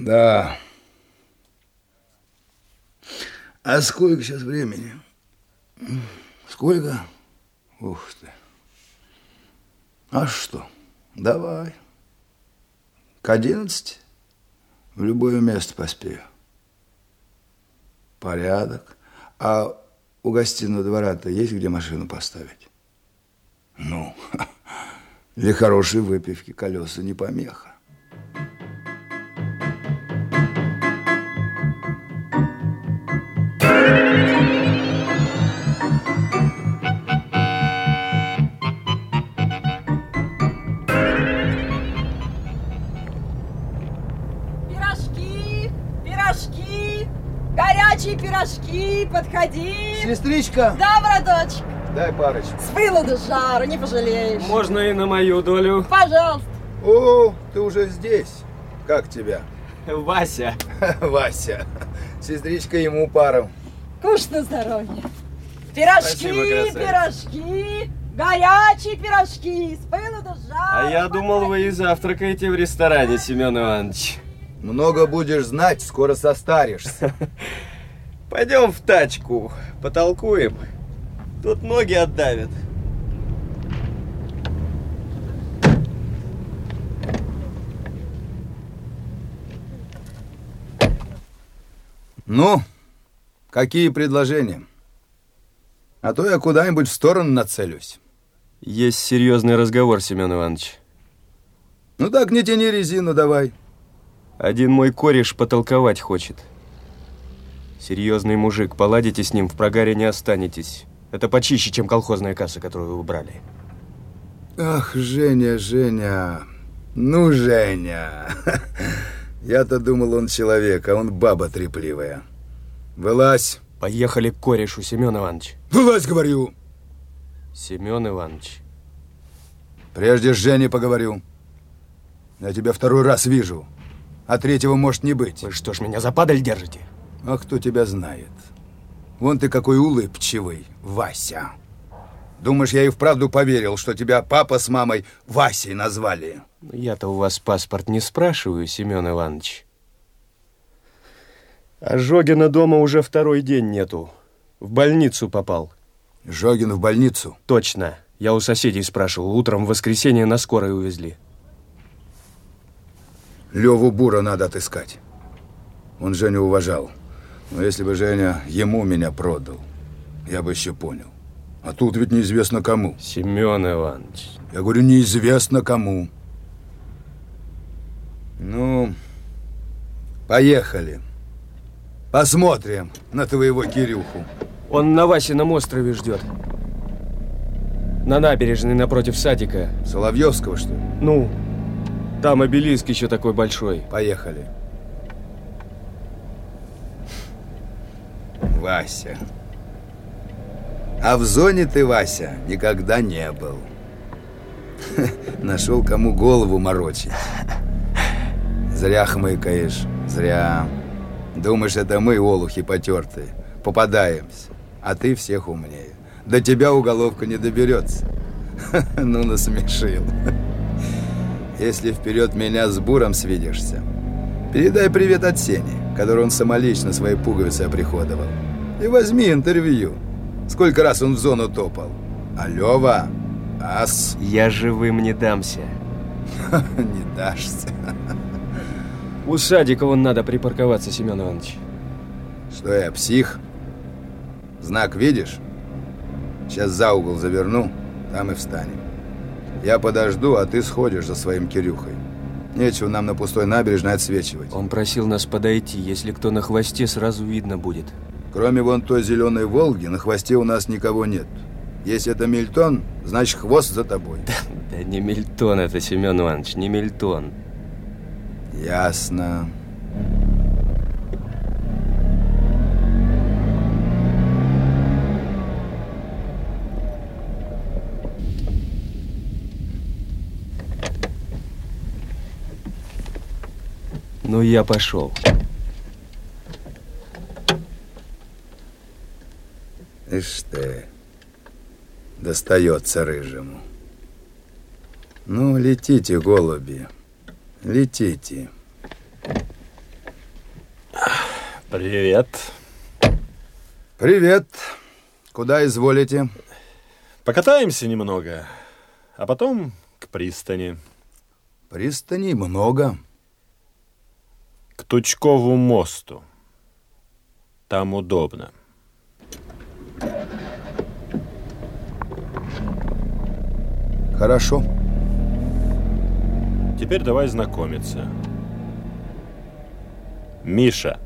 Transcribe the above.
Да. А сколько сейчас времени? Сколько? Ух ты. А что? Давай. К одиннадцати в любое место поспею. Порядок. А у гостиного двора-то есть где машину поставить? Ну, для хорошей выпивки колеса не помеха. Пирожки, подходи. Сестричка, Да, браточек, дай парочку. с пылу до жару, не пожалеешь. Можно и на мою долю. Пожалуйста. О, ты уже здесь. Как тебя? Вася. Вася. Сестричка ему пару. Кушай на здоровье. Пирожки, Спасибо, красавица. пирожки, горячие пирожки, с пылу до жару. А я думал, вы и завтракаете в ресторане, Семен Иванович. Много будешь знать, скоро состаришься. Пойдем в тачку, потолкуем. Тут ноги отдавят. Ну, какие предложения? А то я куда-нибудь в сторону нацелюсь. Есть серьезный разговор, Семен Иванович. Ну так не тяни резину давай. Один мой кореш потолковать хочет. Серьезный мужик, поладите с ним, в прогаре не останетесь. Это почище, чем колхозная касса, которую вы брали. Ах, Женя, Женя. Ну, Женя. Я-то думал, он человек, а он баба трепливая. Вылазь. Поехали к корешу, Семен Иванович. Вылазь, говорю. Семен Иванович. Прежде с Женей поговорю. Я тебя второй раз вижу. А третьего может не быть. Вы что ж меня за падаль держите? А кто тебя знает? Вон ты какой улыбчивый, Вася. Думаешь, я и вправду поверил, что тебя папа с мамой Васей назвали? Я-то у вас паспорт не спрашиваю, Семен Иванович. А Жогина дома уже второй день нету. В больницу попал. Жогин в больницу. Точно. Я у соседей спрашивал. Утром в воскресенье на скорой увезли. Леву Бура надо отыскать. Он Женю уважал. Но если бы Женя ему меня продал, я бы еще понял. А тут ведь неизвестно кому. Семен Иванович. Я говорю, неизвестно кому. Ну, поехали. Посмотрим на твоего Кирюху. Он на Васином острове ждет. На набережной напротив садика. Соловьевского, что ли? Ну, там обелиск еще такой большой. Поехали. Вася. А в зоне ты, Вася, никогда не был. Нашел кому голову морочить. Зря хмыкаешь, зря. Думаешь, это мы, олухи потертые, попадаемся, а ты всех умнее. До тебя уголовка не доберется. Ну, насмешил. Если вперед меня с буром свидишься, передай привет от Сени, который он самолично свои пуговицы оприходовал. И возьми интервью. Сколько раз он в зону топал. А Лёва, ас, Я живым не дамся. не дашься. У садика вон надо припарковаться, Семен Иванович. Что я, псих? Знак видишь? Сейчас за угол заверну, там и встанем. Я подожду, а ты сходишь за своим Кирюхой. Нечего нам на пустой набережной отсвечивать. Он просил нас подойти. Если кто на хвосте, сразу видно будет. Кроме вон той зеленой «Волги», на хвосте у нас никого нет. Если это Мильтон, значит хвост за тобой. Да не Мильтон это, Семен Иванович, не Мильтон. Ясно. Ну, я пошел. Ишь ты, достается рыжему. Ну, летите, голуби, летите. Привет. Привет. Куда изволите? Покатаемся немного, а потом к пристани. Пристани много. К Тучкову мосту. Там удобно. Хорошо. Теперь давай знакомиться. Миша.